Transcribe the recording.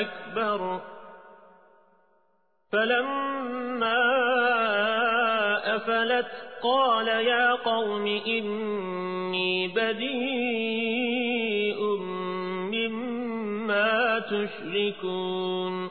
أكبر. فلما أفلت قال يا قوم إني بديء مما تشركون.